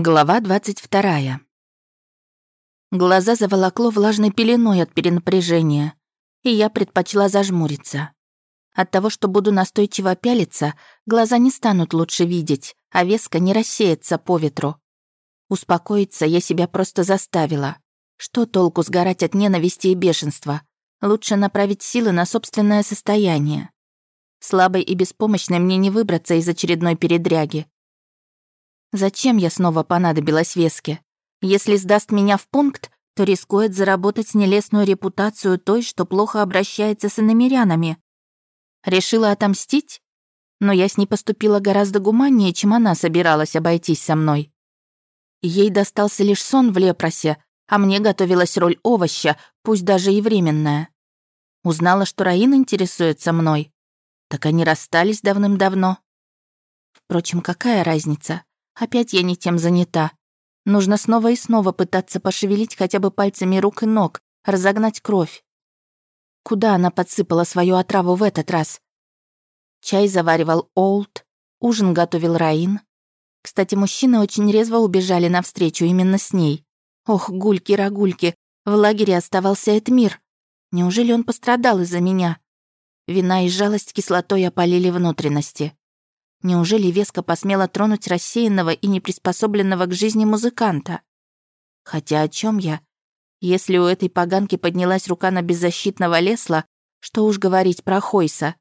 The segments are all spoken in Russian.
Глава 22. Глаза заволокло влажной пеленой от перенапряжения, и я предпочла зажмуриться. От того, что буду настойчиво пялиться, глаза не станут лучше видеть, а веска не рассеется по ветру. Успокоиться я себя просто заставила. Что толку сгорать от ненависти и бешенства? Лучше направить силы на собственное состояние. Слабой и беспомощной мне не выбраться из очередной передряги. Зачем я снова понадобилась Веске? Если сдаст меня в пункт, то рискует заработать нелестную репутацию той, что плохо обращается с иномерянами. Решила отомстить? Но я с ней поступила гораздо гуманнее, чем она собиралась обойтись со мной. Ей достался лишь сон в лепросе, а мне готовилась роль овоща, пусть даже и временная. Узнала, что Раин интересуется мной. Так они расстались давным-давно. Впрочем, какая разница? Опять я не тем занята. Нужно снова и снова пытаться пошевелить хотя бы пальцами рук и ног, разогнать кровь. Куда она подсыпала свою отраву в этот раз? Чай заваривал Олд, ужин готовил Раин. Кстати, мужчины очень резво убежали навстречу именно с ней. Ох, гульки-рагульки, в лагере оставался Эдмир. Неужели он пострадал из-за меня? Вина и жалость кислотой опалили внутренности. Неужели Веска посмела тронуть рассеянного и неприспособленного к жизни музыканта? Хотя о чем я? Если у этой поганки поднялась рука на беззащитного Лесла, что уж говорить про Хойса?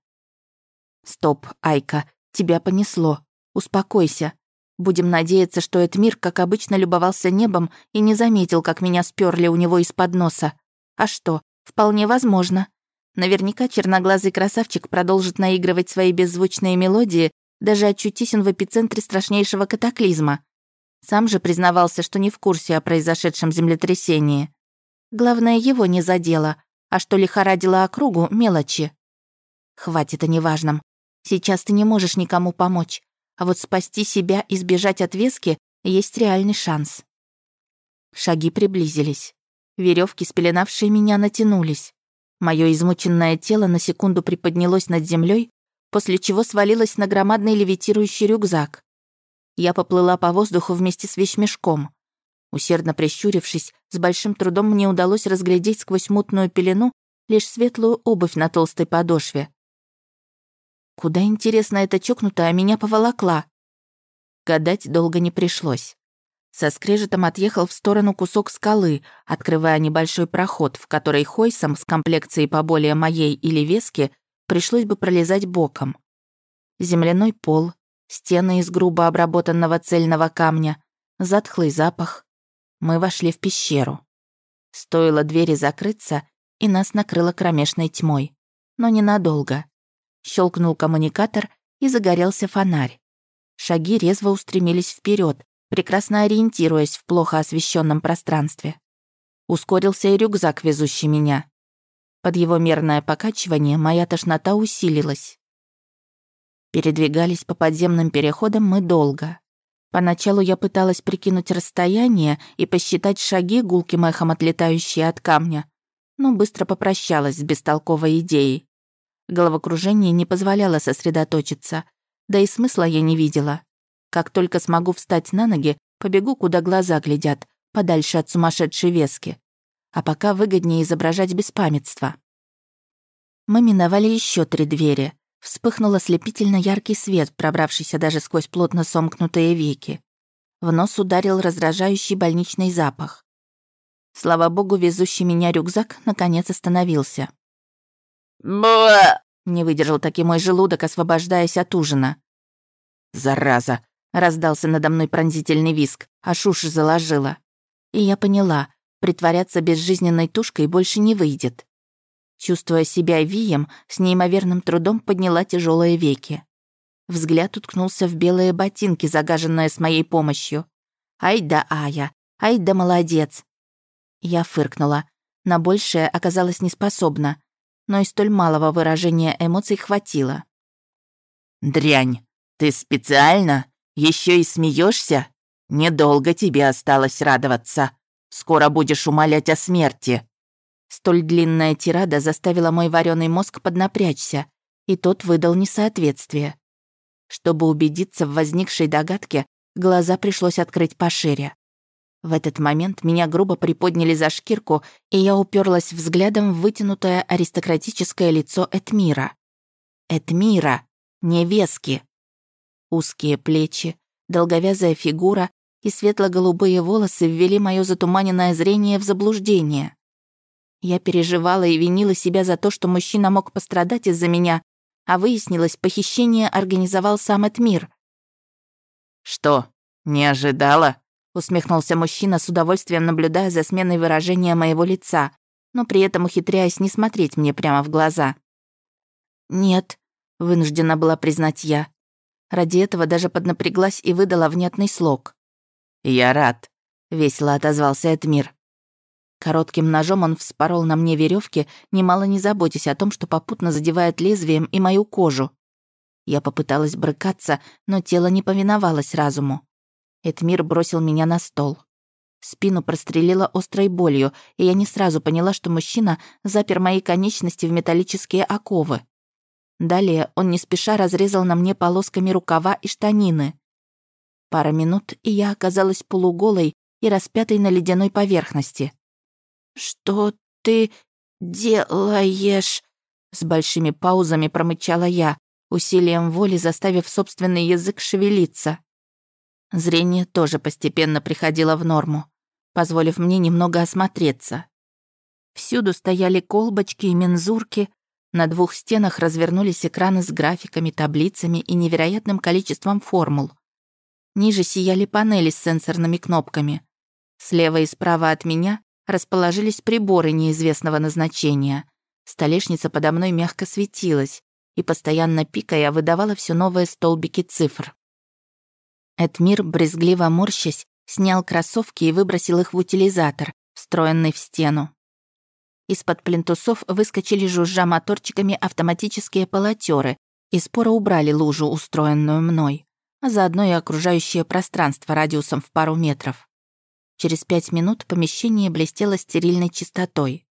Стоп, Айка, тебя понесло. Успокойся. Будем надеяться, что этот мир, как обычно, любовался небом и не заметил, как меня сперли у него из-под носа. А что, вполне возможно. Наверняка черноглазый красавчик продолжит наигрывать свои беззвучные мелодии, даже очутись он в эпицентре страшнейшего катаклизма. Сам же признавался, что не в курсе о произошедшем землетрясении. Главное, его не задело, а что лихорадило округу — мелочи. Хватит о неважном. Сейчас ты не можешь никому помочь. А вот спасти себя и сбежать от вески есть реальный шанс. Шаги приблизились. Веревки, спеленавшие меня, натянулись. Мое измученное тело на секунду приподнялось над землей, после чего свалилась на громадный левитирующий рюкзак. Я поплыла по воздуху вместе с вещмешком. Усердно прищурившись, с большим трудом мне удалось разглядеть сквозь мутную пелену лишь светлую обувь на толстой подошве. Куда, интересно, эта чокнутая меня поволокла? Гадать долго не пришлось. Со скрежетом отъехал в сторону кусок скалы, открывая небольшой проход, в который Хойсом с комплекцией поболее моей или вески пришлось бы пролезать боком. Земляной пол, стены из грубо обработанного цельного камня, затхлый запах. Мы вошли в пещеру. Стоило двери закрыться, и нас накрыло кромешной тьмой. Но ненадолго. Щелкнул коммуникатор, и загорелся фонарь. Шаги резво устремились вперед, прекрасно ориентируясь в плохо освещенном пространстве. Ускорился и рюкзак, везущий меня. Под его мерное покачивание моя тошнота усилилась. Передвигались по подземным переходам мы долго. Поначалу я пыталась прикинуть расстояние и посчитать шаги, гулким эхом отлетающие от камня, но быстро попрощалась с бестолковой идеей. Головокружение не позволяло сосредоточиться, да и смысла я не видела. Как только смогу встать на ноги, побегу, куда глаза глядят, подальше от сумасшедшей вески а пока выгоднее изображать беспамятство. Мы миновали еще три двери. Вспыхнул ослепительно яркий свет, пробравшийся даже сквозь плотно сомкнутые веки. В нос ударил раздражающий больничный запах. Слава богу, везущий меня рюкзак наконец остановился. «Ба!» — не выдержал таки мой желудок, освобождаясь от ужина. «Зараза!» — раздался надо мной пронзительный виск, аж уши заложило. И я поняла, Притворяться безжизненной тушкой больше не выйдет. Чувствуя себя вием, с неимоверным трудом подняла тяжелые веки. Взгляд уткнулся в белые ботинки, загаженные с моей помощью. «Ай да Ая! Ай да молодец!» Я фыркнула. На большее оказалась неспособна, но и столь малого выражения эмоций хватило. «Дрянь! Ты специально? Еще и смеешься? Недолго тебе осталось радоваться!» Скоро будешь умолять о смерти». Столь длинная тирада заставила мой вареный мозг поднапрячься, и тот выдал несоответствие. Чтобы убедиться в возникшей догадке, глаза пришлось открыть пошире. В этот момент меня грубо приподняли за шкирку, и я уперлась взглядом в вытянутое аристократическое лицо Этмира. Этмира, невески. Узкие плечи, долговязая фигура и светло-голубые волосы ввели мое затуманенное зрение в заблуждение. Я переживала и винила себя за то, что мужчина мог пострадать из-за меня, а выяснилось, похищение организовал сам Этмир. «Что, не ожидала?» усмехнулся мужчина с удовольствием наблюдая за сменой выражения моего лица, но при этом ухитряясь не смотреть мне прямо в глаза. «Нет», — вынуждена была признать я. Ради этого даже поднапряглась и выдала внятный слог. «Я рад», — весело отозвался Эдмир. Коротким ножом он вспорол на мне веревки, немало не заботясь о том, что попутно задевает лезвием и мою кожу. Я попыталась брыкаться, но тело не повиновалось разуму. Эдмир бросил меня на стол. Спину прострелила острой болью, и я не сразу поняла, что мужчина запер мои конечности в металлические оковы. Далее он не спеша разрезал на мне полосками рукава и штанины. Пара минут, и я оказалась полуголой и распятой на ледяной поверхности. «Что ты делаешь?» С большими паузами промычала я, усилием воли заставив собственный язык шевелиться. Зрение тоже постепенно приходило в норму, позволив мне немного осмотреться. Всюду стояли колбочки и мензурки, на двух стенах развернулись экраны с графиками, таблицами и невероятным количеством формул. Ниже сияли панели с сенсорными кнопками. Слева и справа от меня расположились приборы неизвестного назначения. Столешница подо мной мягко светилась, и постоянно пикая выдавала все новые столбики цифр. Эдмир, брезгливо морщась, снял кроссовки и выбросил их в утилизатор, встроенный в стену. Из-под плинтусов выскочили жужжа моторчиками автоматические полотеры и споро убрали лужу, устроенную мной, а заодно и окружающее пространство радиусом в пару метров. Через пять минут помещение блестело стерильной чистотой.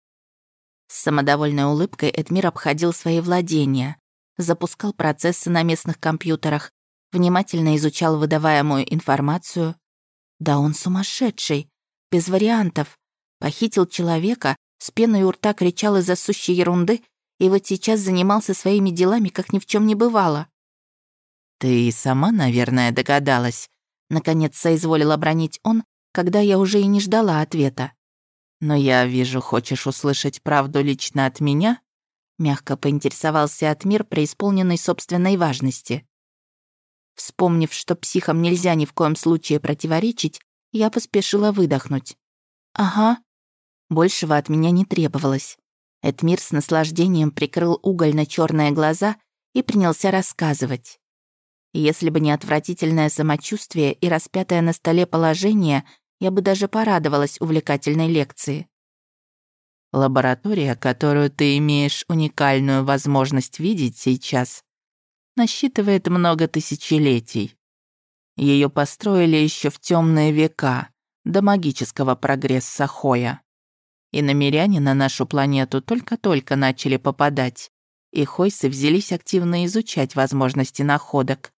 С самодовольной улыбкой Эдмир обходил свои владения, запускал процессы на местных компьютерах, внимательно изучал выдаваемую информацию. Да он сумасшедший, без вариантов. Похитил человека, с пеной у рта кричал из-за сущей ерунды и вот сейчас занимался своими делами, как ни в чем не бывало. «Ты сама, наверное, догадалась», — наконец соизволил обронить он, когда я уже и не ждала ответа. «Но я вижу, хочешь услышать правду лично от меня?» Мягко поинтересовался Атмир, преисполненный собственной важности. Вспомнив, что психам нельзя ни в коем случае противоречить, я поспешила выдохнуть. «Ага». Большего от меня не требовалось. Эдмир с наслаждением прикрыл угольно черные глаза и принялся рассказывать. Если бы не отвратительное самочувствие и распятое на столе положение, я бы даже порадовалась увлекательной лекции. Лаборатория, которую ты имеешь уникальную возможность видеть сейчас, насчитывает много тысячелетий. Ее построили еще в темные века, до магического прогресса Хоя. И намеряне на нашу планету только-только начали попадать, и Хойсы взялись активно изучать возможности находок,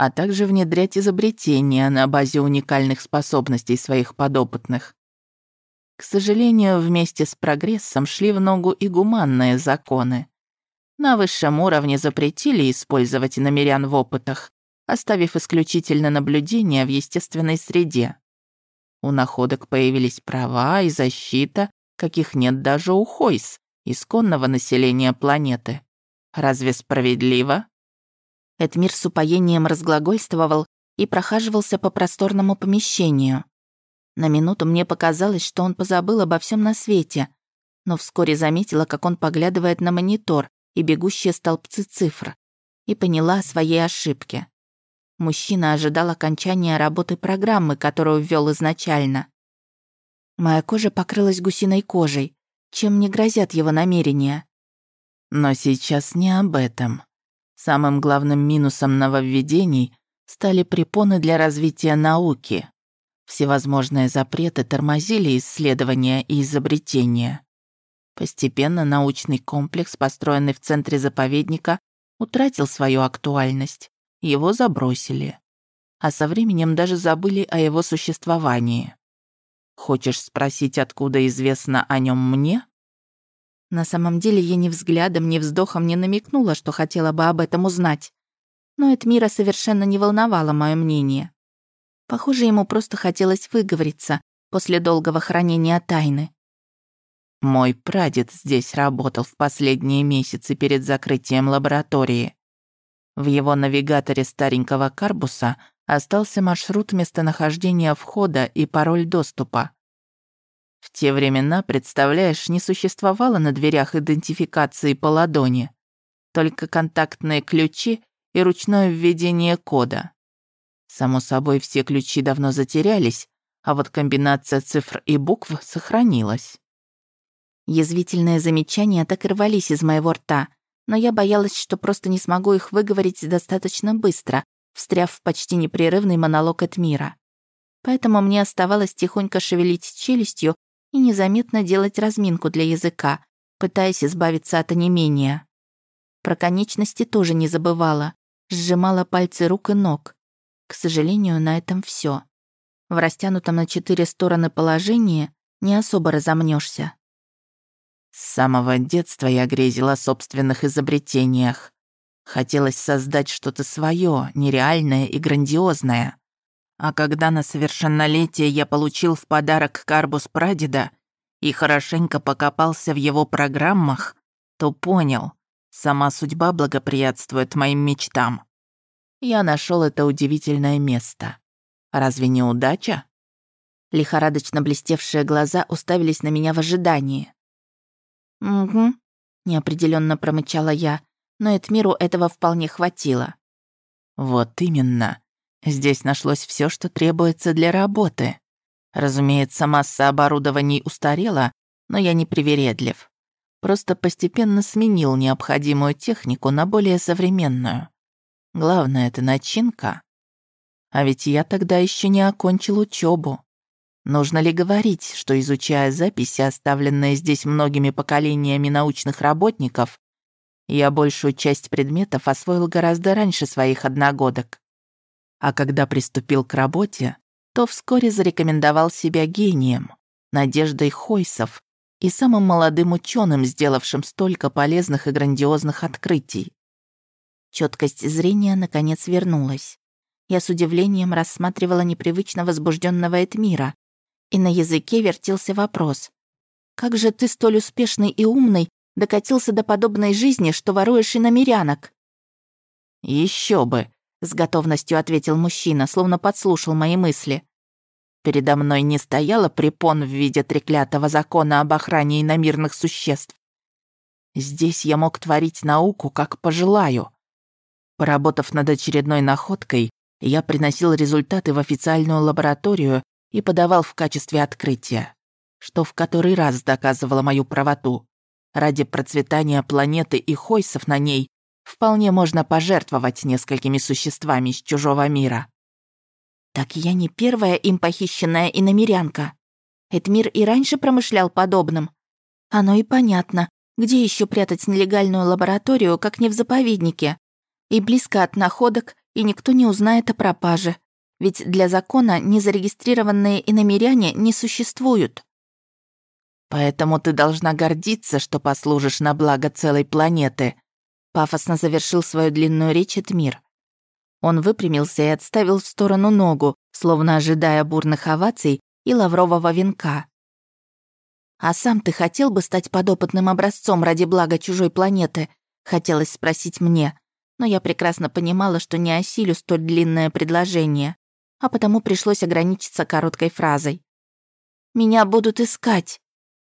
а также внедрять изобретения на базе уникальных способностей своих подопытных. К сожалению, вместе с прогрессом шли в ногу и гуманные законы. На высшем уровне запретили использовать иномерян в опытах, оставив исключительно наблюдение в естественной среде. У находок появились права и защита, каких нет даже у Хойс, исконного населения планеты. Разве справедливо? Эдмир с упоением разглагольствовал и прохаживался по просторному помещению. На минуту мне показалось, что он позабыл обо всем на свете, но вскоре заметила, как он поглядывает на монитор, и бегущие столбцы цифр, и поняла о своей ошибке. Мужчина ожидал окончания работы программы, которую ввел изначально. Моя кожа покрылась гусиной кожей, чем не грозят его намерения. Но сейчас не об этом. Самым главным минусом нововведений стали препоны для развития науки. Всевозможные запреты тормозили исследования и изобретения. Постепенно научный комплекс, построенный в центре заповедника, утратил свою актуальность. Его забросили. а со временем даже забыли о его существовании. Хочешь спросить, откуда известно о нем мне? На самом деле я ни взглядом, ни вздохом не намекнула, что хотела бы об этом узнать. Но Эдмира совершенно не волновало мое мнение. Похоже, ему просто хотелось выговориться после долгого хранения тайны. Мой прадед здесь работал в последние месяцы перед закрытием лаборатории. В его навигаторе старенького карбуса остался маршрут местонахождения входа и пароль доступа. В те времена, представляешь, не существовало на дверях идентификации по ладони, только контактные ключи и ручное введение кода. Само собой, все ключи давно затерялись, а вот комбинация цифр и букв сохранилась. Язвительные замечания так и рвались из моего рта, но я боялась, что просто не смогу их выговорить достаточно быстро, встряв в почти непрерывный монолог от мира. Поэтому мне оставалось тихонько шевелить челюстью и незаметно делать разминку для языка, пытаясь избавиться от онемения. Про конечности тоже не забывала, сжимала пальцы рук и ног. К сожалению, на этом все. В растянутом на четыре стороны положении не особо разомнешься. С самого детства я грезила о собственных изобретениях. Хотелось создать что-то свое, нереальное и грандиозное. А когда на совершеннолетие я получил в подарок карбус прадеда и хорошенько покопался в его программах, то понял, сама судьба благоприятствует моим мечтам. Я нашел это удивительное место. Разве не удача? Лихорадочно блестевшие глаза уставились на меня в ожидании. «Угу», — неопределенно промычала я, но Этмиру этого вполне хватило. «Вот именно. Здесь нашлось все, что требуется для работы. Разумеется, масса оборудований устарела, но я не привередлив. Просто постепенно сменил необходимую технику на более современную. Главное, это начинка. А ведь я тогда еще не окончил учебу. Нужно ли говорить, что, изучая записи, оставленные здесь многими поколениями научных работников, я большую часть предметов освоил гораздо раньше своих одногодок. А когда приступил к работе, то вскоре зарекомендовал себя гением, надеждой Хойсов и самым молодым ученым, сделавшим столько полезных и грандиозных открытий. Четкость зрения наконец вернулась. Я с удивлением рассматривала непривычно возбужденного Этмира, и на языке вертелся вопрос. «Как же ты столь успешный и умный докатился до подобной жизни, что воруешь и намерянок?» Еще бы!» С готовностью ответил мужчина, словно подслушал мои мысли. Передо мной не стояло препон в виде треклятого закона об охране иномирных существ. Здесь я мог творить науку, как пожелаю. Поработав над очередной находкой, я приносил результаты в официальную лабораторию и подавал в качестве открытия, что в который раз доказывало мою правоту. Ради процветания планеты и хойсов на ней вполне можно пожертвовать несколькими существами из чужого мира. Так я не первая им похищенная иномерянка. Эдмир и раньше промышлял подобным. Оно и понятно, где еще прятать нелегальную лабораторию, как не в заповеднике. И близко от находок, и никто не узнает о пропаже. Ведь для закона незарегистрированные иномеряне не существуют. Поэтому ты должна гордиться, что послужишь на благо целой планеты, Пафосно завершил свою длинную речь Этмир. Он выпрямился и отставил в сторону ногу, словно ожидая бурных оваций и лаврового венка. «А сам ты хотел бы стать подопытным образцом ради блага чужой планеты?» Хотелось спросить мне, но я прекрасно понимала, что не осилю столь длинное предложение, а потому пришлось ограничиться короткой фразой. «Меня будут искать».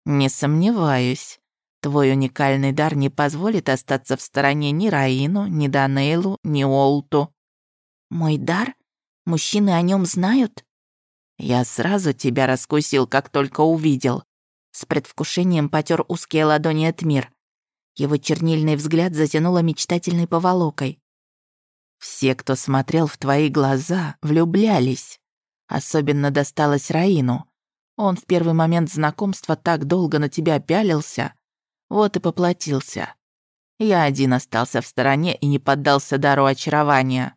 «Не сомневаюсь», Твой уникальный дар не позволит остаться в стороне ни Раину, ни Данейлу, ни Олту». «Мой дар? Мужчины о нем знают?» «Я сразу тебя раскусил, как только увидел». С предвкушением потер узкие ладони от мир. Его чернильный взгляд затянуло мечтательной поволокой. «Все, кто смотрел в твои глаза, влюблялись. Особенно досталось Раину. Он в первый момент знакомства так долго на тебя пялился, вот и поплатился. Я один остался в стороне и не поддался дару очарования.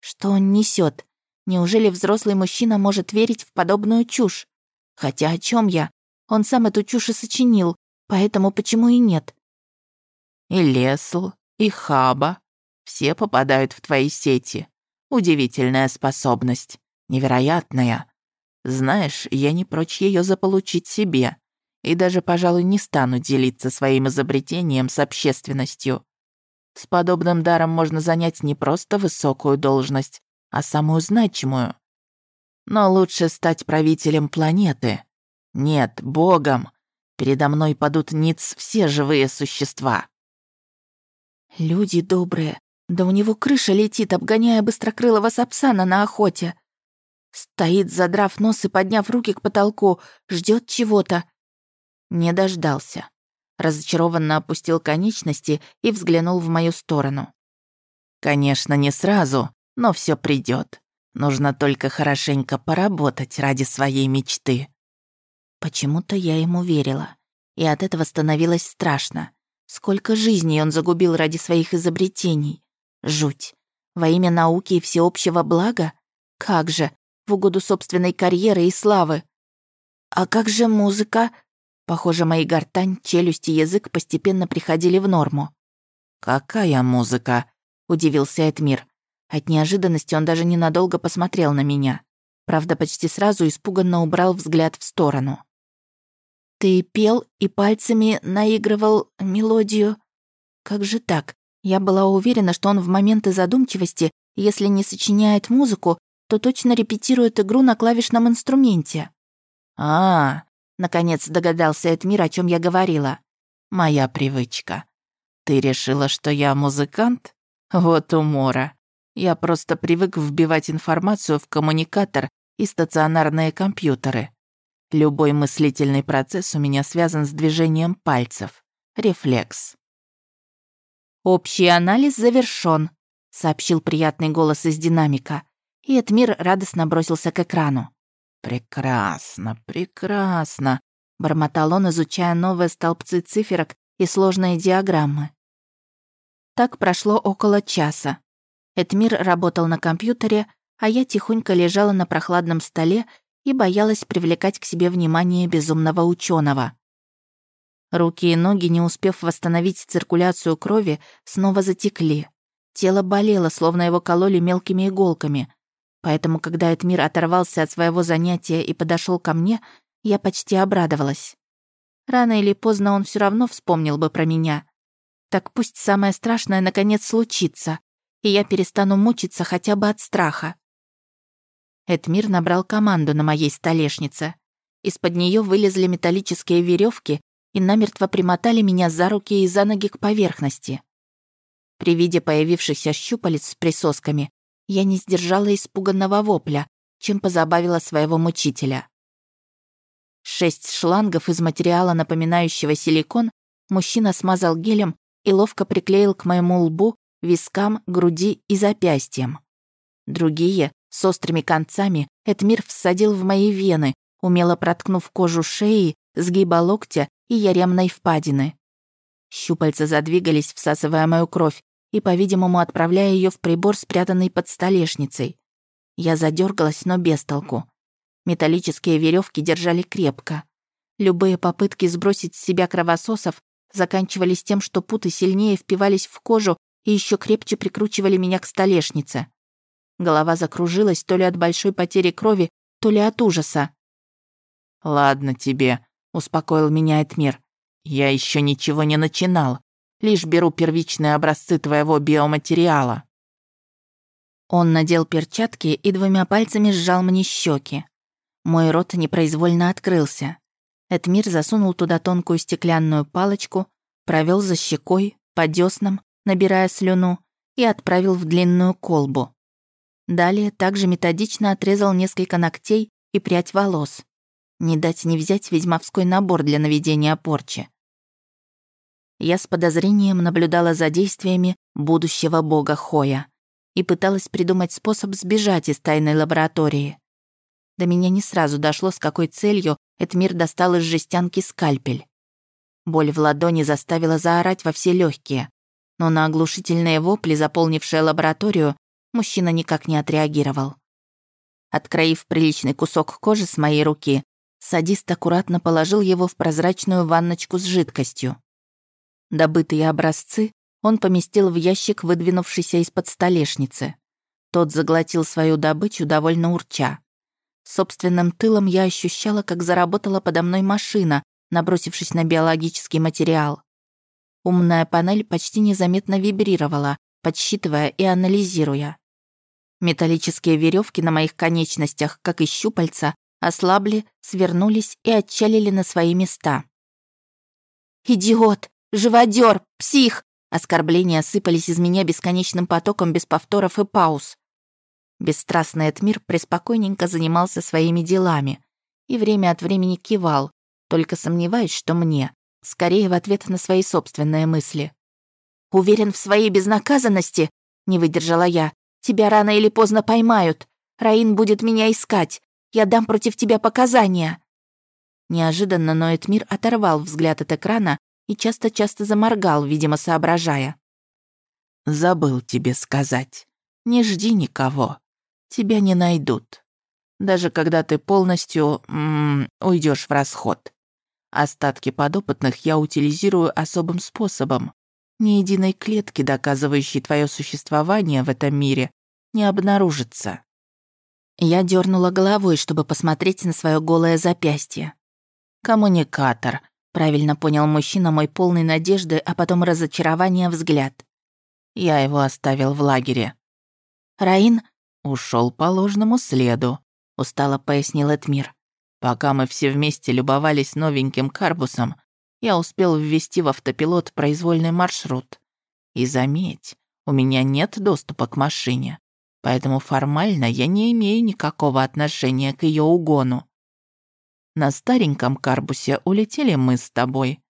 Что он несет? Неужели взрослый мужчина может верить в подобную чушь? Хотя о чем я? Он сам эту чушь и сочинил, поэтому почему и нет? И Лесл, и Хаба. Все попадают в твои сети. Удивительная способность. Невероятная. Знаешь, я не прочь ее заполучить себе. И даже, пожалуй, не стану делиться своим изобретением с общественностью. С подобным даром можно занять не просто высокую должность, а самую значимую. Но лучше стать правителем планеты. Нет, богом. Передо мной падут ниц все живые существа. Люди добрые, да у него крыша летит, обгоняя быстрокрылого сапсана на охоте. Стоит, задрав нос и подняв руки к потолку, ждет чего-то. Не дождался. Разочарованно опустил конечности и взглянул в мою сторону. Конечно, не сразу, но все придет. Нужно только хорошенько поработать ради своей мечты. Почему-то я ему верила, и от этого становилось страшно. Сколько жизней он загубил ради своих изобретений. Жуть. Во имя науки и всеобщего блага? Как же, в угоду собственной карьеры и славы. А как же музыка? Похоже, мои гортань, челюсть и язык постепенно приходили в норму. «Какая музыка?» — удивился Эдмир. От неожиданности он даже ненадолго посмотрел на меня. Правда, почти сразу испуганно убрал взгляд в сторону. «Ты пел и пальцами наигрывал мелодию? Как же так? Я была уверена, что он в моменты задумчивости, если не сочиняет музыку, то точно репетирует игру на клавишном инструменте». «А, наконец догадался Эдмир, о чем я говорила. Моя привычка. Ты решила, что я музыкант? Вот умора. Я просто привык вбивать информацию в коммуникатор и стационарные компьютеры. Любой мыслительный процесс у меня связан с движением пальцев. Рефлекс. «Общий анализ завершён», — сообщил приятный голос из динамика, и Эдмир радостно бросился к экрану. «Прекрасно, прекрасно», — бормотал он, изучая новые столбцы циферок и сложные диаграммы. Так прошло около часа. Эдмир работал на компьютере, а я тихонько лежала на прохладном столе и боялась привлекать к себе внимание безумного ученого. Руки и ноги, не успев восстановить циркуляцию крови, снова затекли. Тело болело, словно его кололи мелкими иголками. Поэтому, когда Эдмир оторвался от своего занятия и подошел ко мне, я почти обрадовалась. Рано или поздно он все равно вспомнил бы про меня. Так пусть самое страшное наконец случится и я перестану мучиться хотя бы от страха. Эдмир набрал команду на моей столешнице. Из-под нее вылезли металлические веревки и намертво примотали меня за руки и за ноги к поверхности. При виде появившихся щупалец с присосками я не сдержала испуганного вопля, чем позабавила своего мучителя. Шесть шлангов из материала, напоминающего силикон, мужчина смазал гелем и ловко приклеил к моему лбу вискам, груди и запястьям. Другие, с острыми концами, Эдмир всадил в мои вены, умело проткнув кожу шеи, сгиба локтя и яремной впадины. Щупальца задвигались, всасывая мою кровь, и, по-видимому, отправляя ее в прибор, спрятанный под столешницей. Я задергалась, но без толку. Металлические веревки держали крепко. Любые попытки сбросить с себя кровососов заканчивались тем, что путы сильнее впивались в кожу и еще крепче прикручивали меня к столешнице. Голова закружилась то ли от большой потери крови, то ли от ужаса. «Ладно тебе», — успокоил меня Этмир. «Я еще ничего не начинал, лишь беру первичные образцы твоего биоматериала». Он надел перчатки и двумя пальцами сжал мне щеки. Мой рот непроизвольно открылся. Этмир засунул туда тонкую стеклянную палочку, провел за щекой, по дёснам, набирая слюну, и отправил в длинную колбу. Далее также методично отрезал несколько ногтей и прядь волос. Не дать не взять ведьмовской набор для наведения порчи. Я с подозрением наблюдала за действиями будущего бога Хоя и пыталась придумать способ сбежать из тайной лаборатории. До меня не сразу дошло, с какой целью Эдмир достал из жестянки скальпель. Боль в ладони заставила заорать во все легкие, но на оглушительные вопли, заполнившие лабораторию, мужчина никак не отреагировал. Откроив приличный кусок кожи с моей руки, садист аккуратно положил его в прозрачную ванночку с жидкостью. Добытые образцы он поместил в ящик, выдвинувшийся из-под столешницы. Тот заглотил свою добычу, довольно урча. Собственным тылом я ощущала, как заработала подо мной машина, набросившись на биологический материал. Умная панель почти незаметно вибрировала, подсчитывая и анализируя. Металлические веревки на моих конечностях, как и щупальца, ослабли, свернулись и отчалили на свои места. «Идиот! Живодер! Псих!» Оскорбления сыпались из меня бесконечным потоком без повторов и пауз. Бесстрастный Этмир преспокойненько занимался своими делами и время от времени кивал, только сомневаюсь, что мне, скорее в ответ на свои собственные мысли. «Уверен в своей безнаказанности?» — не выдержала я. «Тебя рано или поздно поймают. Раин будет меня искать. Я дам против тебя показания». Неожиданно Ноэтмир оторвал взгляд от экрана и часто-часто заморгал, видимо, соображая. «Забыл тебе сказать. Не жди никого. Тебя не найдут. Даже когда ты полностью уйдешь в расход. Остатки подопытных я утилизирую особым способом. Ни единой клетки, доказывающей твое существование в этом мире, не обнаружится. Я дернула головой, чтобы посмотреть на свое голое запястье. «Коммуникатор», — правильно понял мужчина мой полный надежды, а потом разочарования взгляд. Я его оставил в лагере. «Раин?» ушел по ложному следу», — устало пояснил Этмир. Пока мы все вместе любовались новеньким карбусом, я успел ввести в автопилот произвольный маршрут. И заметь, у меня нет доступа к машине, поэтому формально я не имею никакого отношения к ее угону. На стареньком карбусе улетели мы с тобой.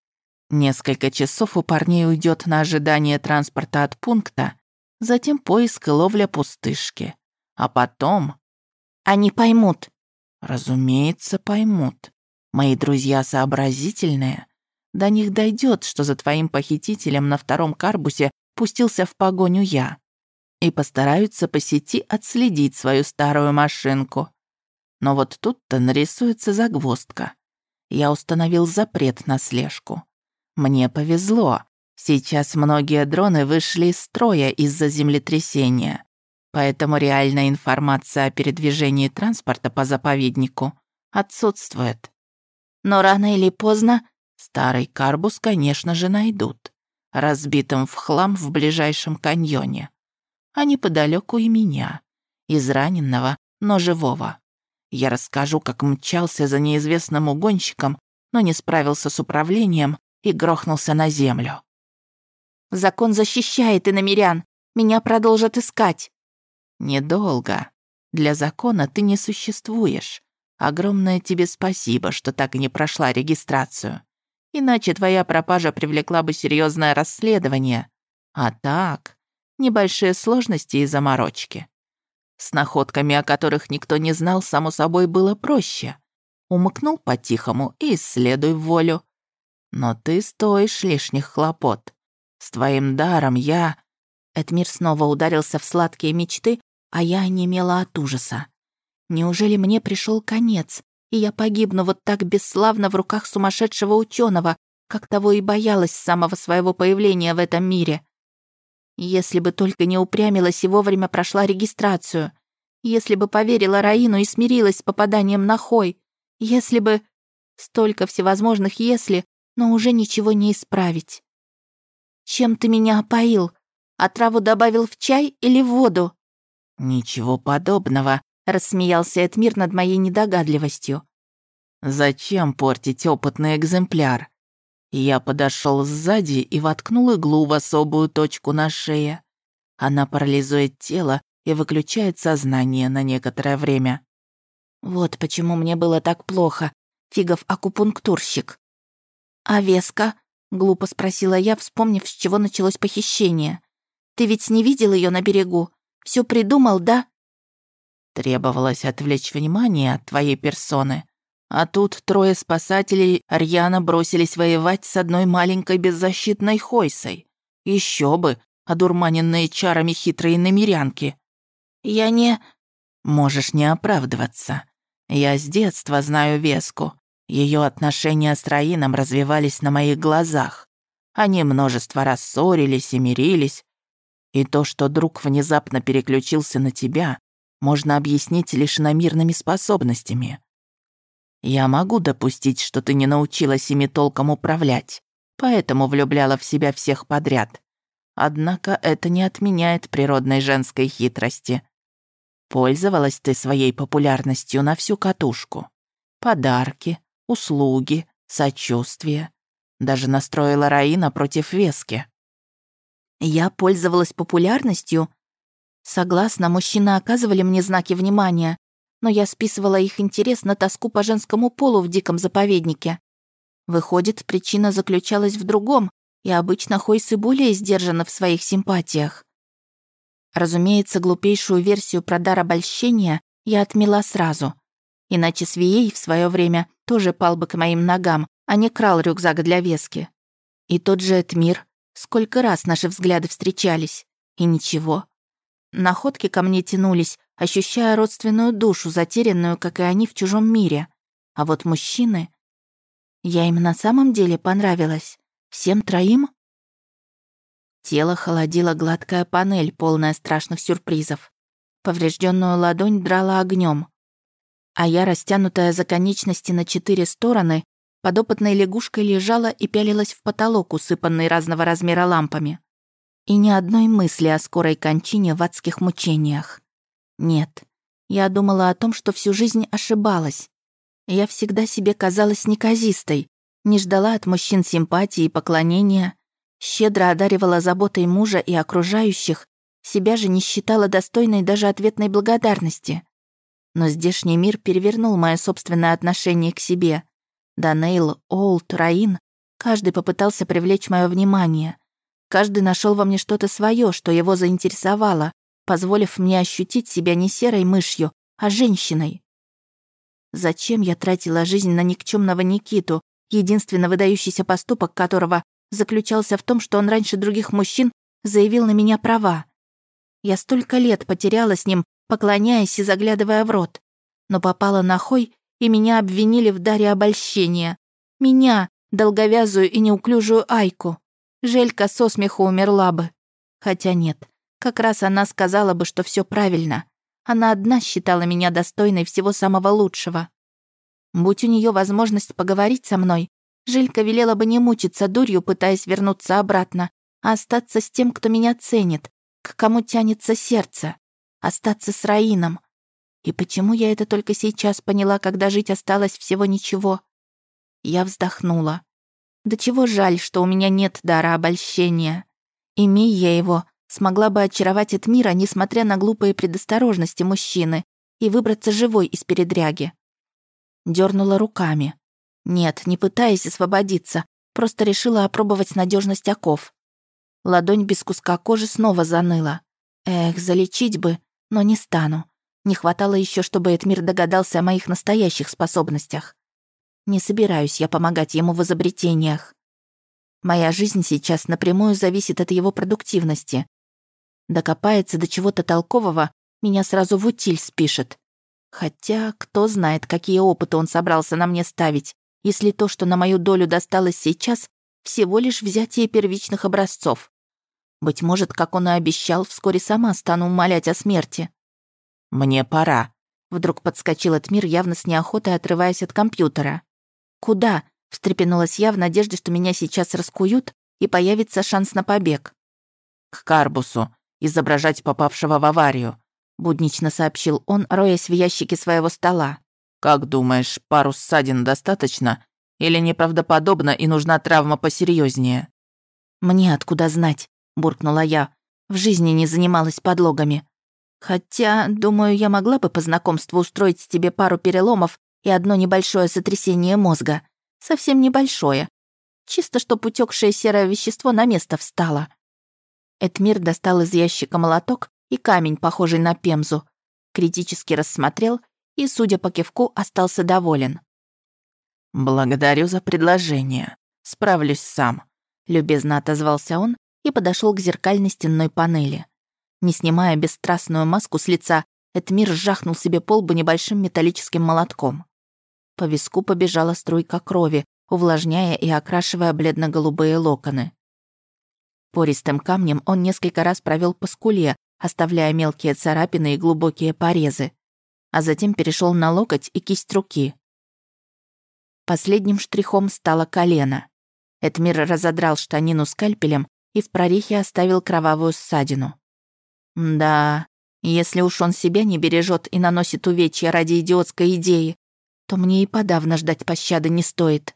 Несколько часов у парней уйдет на ожидание транспорта от пункта, затем поиск и ловля пустышки. А потом... Они поймут, Разумеется, поймут. Мои друзья сообразительные. До них дойдет, что за твоим похитителем на втором карбусе пустился в погоню я. И постараются по сети отследить свою старую машинку. Но вот тут-то нарисуется загвоздка. Я установил запрет на слежку. Мне повезло. Сейчас многие дроны вышли из строя из-за землетрясения. Поэтому реальная информация о передвижении транспорта по заповеднику отсутствует. Но рано или поздно старый карбус, конечно же, найдут. Разбитым в хлам в ближайшем каньоне. А неподалеку и меня. Израненного, но живого. Я расскажу, как мчался за неизвестным угонщиком, но не справился с управлением и грохнулся на землю. «Закон защищает иномерян. Меня продолжат искать». Недолго. Для закона ты не существуешь. Огромное тебе спасибо, что так и не прошла регистрацию. Иначе твоя пропажа привлекла бы серьезное расследование. А так, небольшие сложности и заморочки. С находками, о которых никто не знал, само собой было проще. Умыкнул по-тихому и исследуй волю. Но ты стоишь лишних хлопот. С твоим даром я... Эдмир снова ударился в сладкие мечты, а я онемела от ужаса. Неужели мне пришел конец, и я погибну вот так бесславно в руках сумасшедшего ученого, как того и боялась с самого своего появления в этом мире? Если бы только не упрямилась и вовремя прошла регистрацию, если бы поверила Раину и смирилась с попаданием на Хой, если бы... Столько всевозможных «если», но уже ничего не исправить. Чем ты меня опоил? Отраву добавил в чай или в воду? «Ничего подобного», — рассмеялся Эдмир над моей недогадливостью. «Зачем портить опытный экземпляр?» Я подошел сзади и воткнул иглу в особую точку на шее. Она парализует тело и выключает сознание на некоторое время. Вот почему мне было так плохо. Фигов акупунктурщик. «А Веска?» — глупо спросила я, вспомнив, с чего началось похищение. «Ты ведь не видел ее на берегу? Все придумал, да?» Требовалось отвлечь внимание от твоей персоны. А тут трое спасателей рьяно бросились воевать с одной маленькой беззащитной Хойсой. Еще бы, одурманенные чарами хитрые намерянки. «Я не...» Можешь не оправдываться. Я с детства знаю Веску. Ее отношения с Раином развивались на моих глазах. Они множество раз ссорились и мирились. И то, что друг внезапно переключился на тебя, можно объяснить лишь намирными способностями. Я могу допустить, что ты не научилась ими толком управлять, поэтому влюбляла в себя всех подряд. Однако это не отменяет природной женской хитрости. Пользовалась ты своей популярностью на всю катушку. Подарки, услуги, сочувствие. Даже настроила Раина против Вески. Я пользовалась популярностью? Согласна, мужчины оказывали мне знаки внимания, но я списывала их интерес на тоску по женскому полу в диком заповеднике. Выходит, причина заключалась в другом, и обычно Хойсы более сдержаны в своих симпатиях. Разумеется, глупейшую версию про дар обольщения я отмела сразу. Иначе Свией в свое время тоже пал бы к моим ногам, а не крал рюкзак для вески. И тот же Этмир. Сколько раз наши взгляды встречались. И ничего. Находки ко мне тянулись, ощущая родственную душу, затерянную, как и они, в чужом мире. А вот мужчины... Я им на самом деле понравилась. Всем троим? Тело холодила гладкая панель, полная страшных сюрпризов. Поврежденную ладонь драла огнем, А я, растянутая за конечности на четыре стороны, подопытной лягушкой лежала и пялилась в потолок, усыпанный разного размера лампами. И ни одной мысли о скорой кончине в адских мучениях. Нет, я думала о том, что всю жизнь ошибалась. Я всегда себе казалась неказистой, не ждала от мужчин симпатии и поклонения, щедро одаривала заботой мужа и окружающих, себя же не считала достойной даже ответной благодарности. Но здешний мир перевернул мое собственное отношение к себе. Данейл, Олд, Раин, каждый попытался привлечь мое внимание. Каждый нашел во мне что-то свое, что его заинтересовало, позволив мне ощутить себя не серой мышью, а женщиной. Зачем я тратила жизнь на никчемного Никиту, единственно выдающийся поступок которого заключался в том, что он раньше других мужчин заявил на меня права. Я столько лет потеряла с ним, поклоняясь и заглядывая в рот. Но попала на хой, и меня обвинили в даре обольщения. Меня, долговязую и неуклюжую Айку. Желька со смеху умерла бы. Хотя нет, как раз она сказала бы, что все правильно. Она одна считала меня достойной всего самого лучшего. Будь у нее возможность поговорить со мной, Жилька велела бы не мучиться дурью, пытаясь вернуться обратно, а остаться с тем, кто меня ценит, к кому тянется сердце, остаться с Раином. И почему я это только сейчас поняла, когда жить осталось всего ничего? Я вздохнула. Да чего жаль, что у меня нет дара обольщения. Имей я его, смогла бы очаровать от мира, несмотря на глупые предосторожности мужчины, и выбраться живой из передряги. Дёрнула руками. Нет, не пытаясь освободиться, просто решила опробовать надежность оков. Ладонь без куска кожи снова заныла. Эх, залечить бы, но не стану. Не хватало еще, чтобы Эдмир догадался о моих настоящих способностях. Не собираюсь я помогать ему в изобретениях. Моя жизнь сейчас напрямую зависит от его продуктивности. Докопается до чего-то толкового, меня сразу в утиль спишет. Хотя, кто знает, какие опыты он собрался на мне ставить, если то, что на мою долю досталось сейчас, всего лишь взятие первичных образцов. Быть может, как он и обещал, вскоре сама стану умолять о смерти. «Мне пора», — вдруг подскочил Этмир, явно с неохотой отрываясь от компьютера. «Куда?» — встрепенулась я в надежде, что меня сейчас раскуют и появится шанс на побег. «К Карбусу, изображать попавшего в аварию», — буднично сообщил он, роясь в ящике своего стола. «Как думаешь, пару ссадин достаточно? Или неправдоподобно и нужна травма посерьезнее? «Мне откуда знать?» — буркнула я. «В жизни не занималась подлогами. Хотя, думаю, я могла бы по знакомству устроить тебе пару переломов и одно небольшое сотрясение мозга. Совсем небольшое. Чисто, чтоб утекшее серое вещество на место встало. Эдмир достал из ящика молоток и камень, похожий на пемзу. Критически рассмотрел и, судя по кивку, остался доволен. «Благодарю за предложение. Справлюсь сам», — любезно отозвался он и подошел к зеркальной стенной панели. Не снимая бесстрастную маску с лица, Эдмир сжахнул себе полбу небольшим металлическим молотком. По виску побежала струйка крови, увлажняя и окрашивая бледно-голубые локоны. Пористым камнем он несколько раз провел по скуле, оставляя мелкие царапины и глубокие порезы, а затем перешел на локоть и кисть руки. Последним штрихом стало колено. Эдмир разодрал штанину скальпелем и в прорехе оставил кровавую ссадину. Да, если уж он себя не бережет и наносит увечья ради идиотской идеи, то мне и подавно ждать пощады не стоит.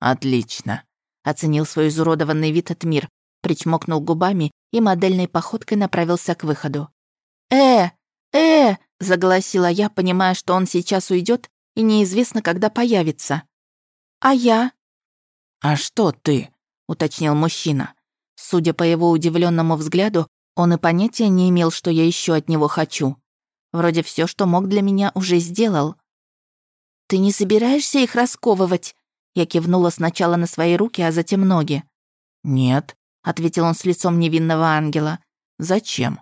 Отлично, оценил свой изуродованный вид Эдмир, причмокнул губами и модельной походкой направился к выходу. «Э, э!» — заголосила я, понимая, что он сейчас уйдет и неизвестно, когда появится. «А я?» «А что ты?» — уточнил мужчина. Судя по его удивленному взгляду, он и понятия не имел, что я еще от него хочу. Вроде все, что мог для меня, уже сделал. «Ты не собираешься их расковывать?» Я кивнула сначала на свои руки, а затем ноги. «Нет», — ответил он с лицом невинного ангела. «Зачем?»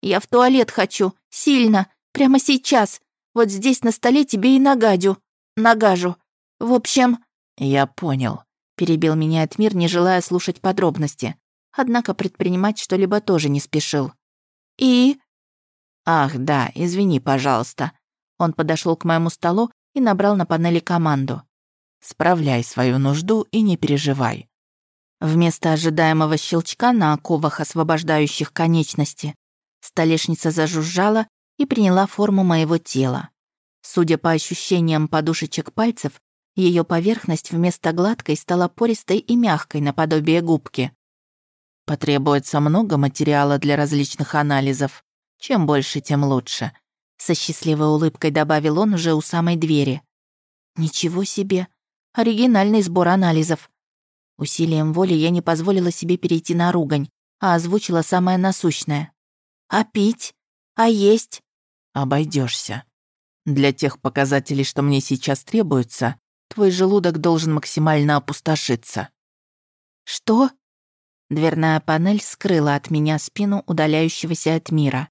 «Я в туалет хочу. Сильно. Прямо сейчас. Вот здесь на столе тебе и нагадю. Нагажу. В общем...» «Я понял», — перебил меня Этмир, не желая слушать подробности. Однако предпринимать что-либо тоже не спешил. «И?» «Ах, да, извини, пожалуйста». Он подошел к моему столу и набрал на панели команду. «Справляй свою нужду и не переживай». Вместо ожидаемого щелчка на оковах, освобождающих конечности, столешница зажужжала и приняла форму моего тела. Судя по ощущениям подушечек пальцев, ее поверхность вместо гладкой стала пористой и мягкой наподобие губки. Потребуется много материала для различных анализов. Чем больше, тем лучше. Со счастливой улыбкой добавил он уже у самой двери. Ничего себе. Оригинальный сбор анализов. Усилием воли я не позволила себе перейти на ругань, а озвучила самое насущное. А пить? А есть? Обойдешься. Для тех показателей, что мне сейчас требуются, твой желудок должен максимально опустошиться». «Что?» Дверная панель скрыла от меня спину удаляющегося от мира.